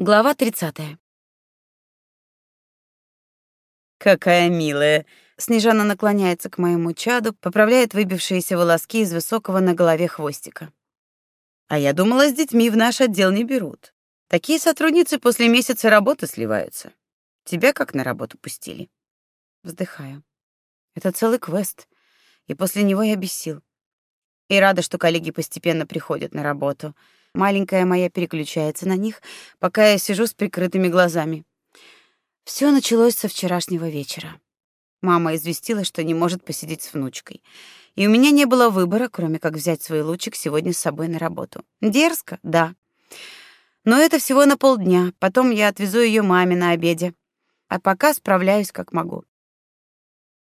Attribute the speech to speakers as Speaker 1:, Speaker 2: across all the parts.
Speaker 1: Глава 30.
Speaker 2: Какая милая.
Speaker 1: Снежана наклоняется к моему чаду, поправляет выбившиеся волоски из высокого на голове хвостика.
Speaker 2: А я думала, с детьми в наш отдел не берут. Такие сотрудницы после месяца работы сливаются. Тебя как на работу пустили?
Speaker 1: Вздыхаю. Это целый квест, и после него я без сил. И рада, что коллеги постепенно приходят на работу — Маленькая моя переключается на них, пока я сижу с прикрытыми глазами. Все началось со вчерашнего вечера. Мама известила, что не может посидеть с внучкой. И у меня не было выбора, кроме как взять свой лучик сегодня с собой на работу. Дерзко, да. Но это всего на полдня. Потом я отвезу ее маме на обеде. А пока справляюсь как могу.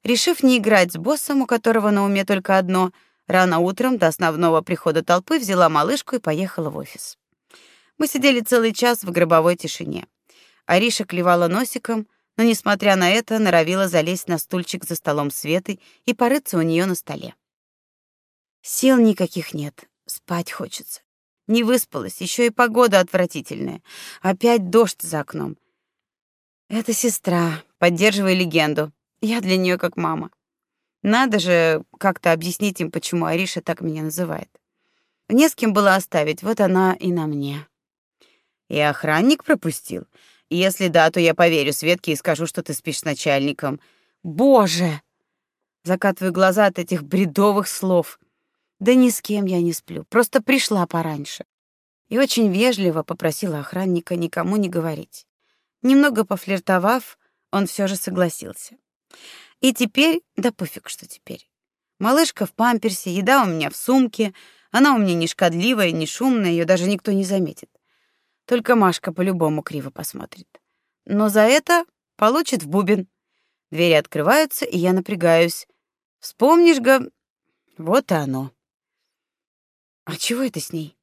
Speaker 1: Решив не играть с боссом, у которого на уме только одно — Рано утром до основного прихода толпы взяла малышку и поехала в офис. Мы сидели целый час в гробовой тишине. Ариша клевала носиком, но, несмотря на это, норовила залезть на стульчик за столом Светы и порыться у нее на столе. Сил никаких нет, спать хочется. Не выспалась, еще и погода отвратительная. Опять дождь за окном. Это сестра, поддерживай легенду. Я для нее как мама. Надо же как-то объяснить им, почему Ариша так меня называет. Не с кем было оставить, вот она и на мне. И охранник пропустил. Если да, то я поверю Светке и скажу, что ты спишь с начальником. Боже! Закатываю глаза от этих бредовых слов. Да ни с кем я не сплю, просто пришла пораньше. И очень вежливо попросила охранника никому не говорить. Немного пофлиртовав, он все же согласился. И теперь, да пофиг, что теперь. Малышка в памперсе, еда у меня в сумке, она у меня не шкодливая, не шумная, ее даже никто не заметит. Только Машка по-любому криво посмотрит. Но за это получит в бубен. Двери открываются, и я напрягаюсь. Вспомнишь, га... Вот и оно. А чего это с ней?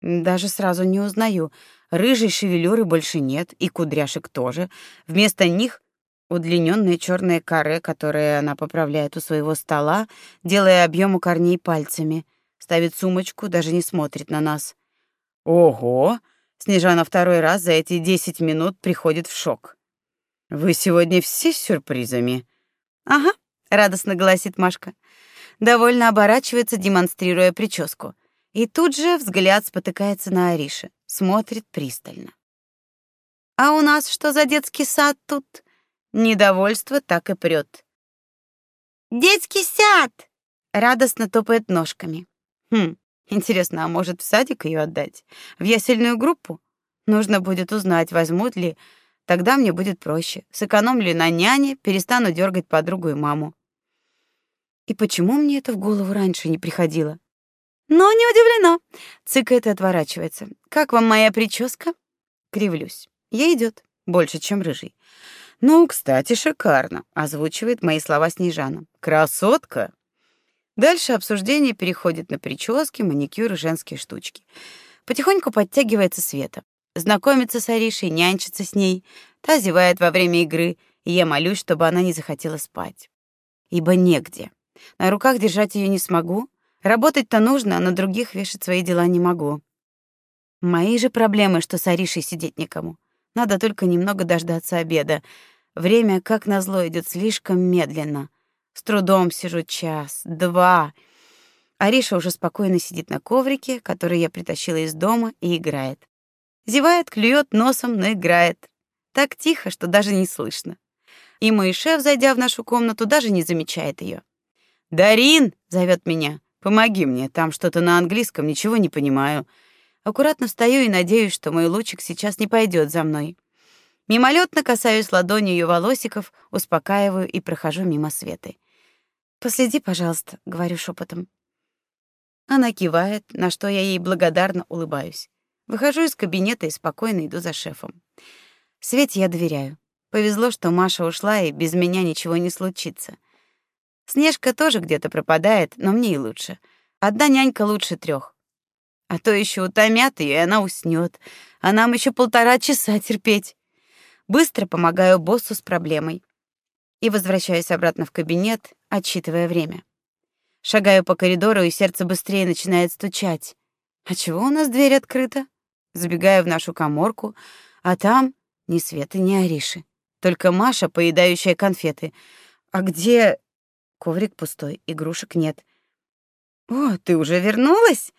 Speaker 1: Даже сразу не узнаю. Рыжей шевелюры больше нет, и кудряшек тоже. Вместо них Удлиненное черное каре, которое она поправляет у своего стола, делая объем у корней пальцами. Ставит сумочку, даже не смотрит на нас. Ого! Снежана второй раз за эти десять минут приходит в шок. Вы сегодня все с сюрпризами. Ага, радостно гласит Машка. Довольно оборачивается, демонстрируя прическу. И тут же взгляд спотыкается на Арише, смотрит пристально. А у нас что за детский сад тут? Недовольство так и прет. «Детский сад!» — радостно топает ножками. Хм, интересно, а может в садик ее отдать? В ясельную группу? Нужно будет узнать, возьмут ли. Тогда мне будет проще. Сэкономлю на няне, перестану дергать подругу и маму. И почему мне это в голову раньше не приходило? Но не удивлена. Цыкает и отворачивается. Как вам моя прическа? Кривлюсь. Ей идет больше, чем рыжий. Ну, кстати, шикарно, озвучивает мои слова Снежана. Красотка. Дальше обсуждение переходит на прически, маникюр и женские штучки. Потихоньку подтягивается Света. Знакомится с Аришей, нянчится с ней. Та зевает во время игры, и я молюсь, чтобы она не захотела спать. Ибо негде. На руках держать ее не смогу. Работать-то нужно, а на других вешать свои дела не могу. Мои же проблемы, что с Аришей сидеть никому. Надо только немного дождаться обеда. Время, как назло, идет слишком медленно. С трудом сижу час, два. Ариша уже спокойно сидит на коврике, который я притащила из дома, и играет. Зевает, клюет носом, но играет. Так тихо, что даже не слышно. И мой шеф, зайдя в нашу комнату, даже не замечает ее. «Дарин!» — зовет меня. «Помоги мне, там что-то на английском, ничего не понимаю». Аккуратно встаю и надеюсь, что мой лучик сейчас не пойдет за мной. Мимолетно касаюсь ладонью ее волосиков, успокаиваю и прохожу мимо Светы. «Последи, пожалуйста», — говорю шепотом. Она кивает, на что я ей благодарно улыбаюсь. Выхожу из кабинета и спокойно иду за шефом. Свете я доверяю. Повезло, что Маша ушла, и без меня ничего не случится. Снежка тоже где-то пропадает, но мне и лучше. Одна нянька лучше трех. А то еще утомят ее, и она уснет. А нам еще полтора часа терпеть. Быстро помогаю боссу с проблемой. И возвращаюсь обратно в кабинет, отсчитывая время. Шагаю по коридору, и сердце быстрее начинает стучать. А чего у нас дверь открыта? Забегаю в нашу каморку, а там ни Светы, ни Ариши. Только Маша, поедающая конфеты. А где... Коврик пустой, игрушек нет. «О, ты уже вернулась?»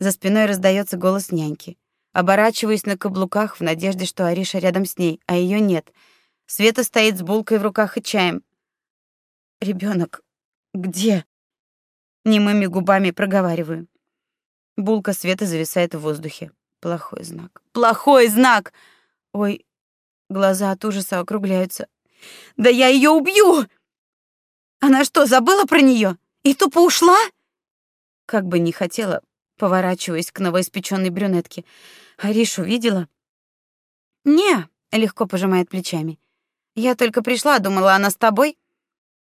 Speaker 1: За спиной раздается голос няньки. Оборачиваюсь на каблуках в надежде, что Ариша рядом с ней, а ее нет. Света стоит с булкой в руках и чаем. Ребенок, где? Немыми губами проговариваю. Булка Светы зависает в воздухе. Плохой знак. Плохой знак. Ой, глаза от ужаса округляются. Да я ее убью! Она что, забыла про нее и тупо ушла? Как бы не хотела, поворачиваясь к новоиспеченной брюнетке. Аришу видела? Не, легко пожимает плечами. Я только пришла, думала, она с тобой.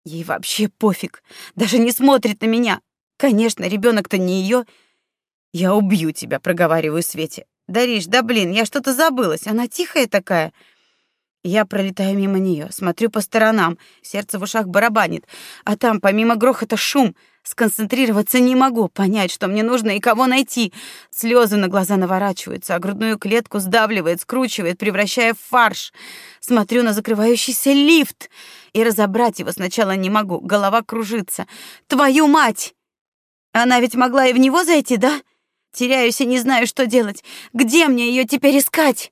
Speaker 1: Ей вообще пофиг, даже не смотрит на меня. Конечно, ребенок то не ее. Я убью тебя, проговариваю Свете. Дариш, да блин, я что-то забылась. Она тихая такая. Я пролетаю мимо нее, смотрю по сторонам, сердце в ушах барабанит, а там помимо грохота шум. Сконцентрироваться не могу, понять, что мне нужно и кого найти. Слезы на глаза наворачиваются, а грудную клетку сдавливает, скручивает, превращая в фарш. Смотрю на закрывающийся лифт и разобрать его сначала не могу, голова кружится. Твою мать! Она ведь могла и в него зайти, да? Теряюсь и не знаю, что делать. Где мне ее теперь искать?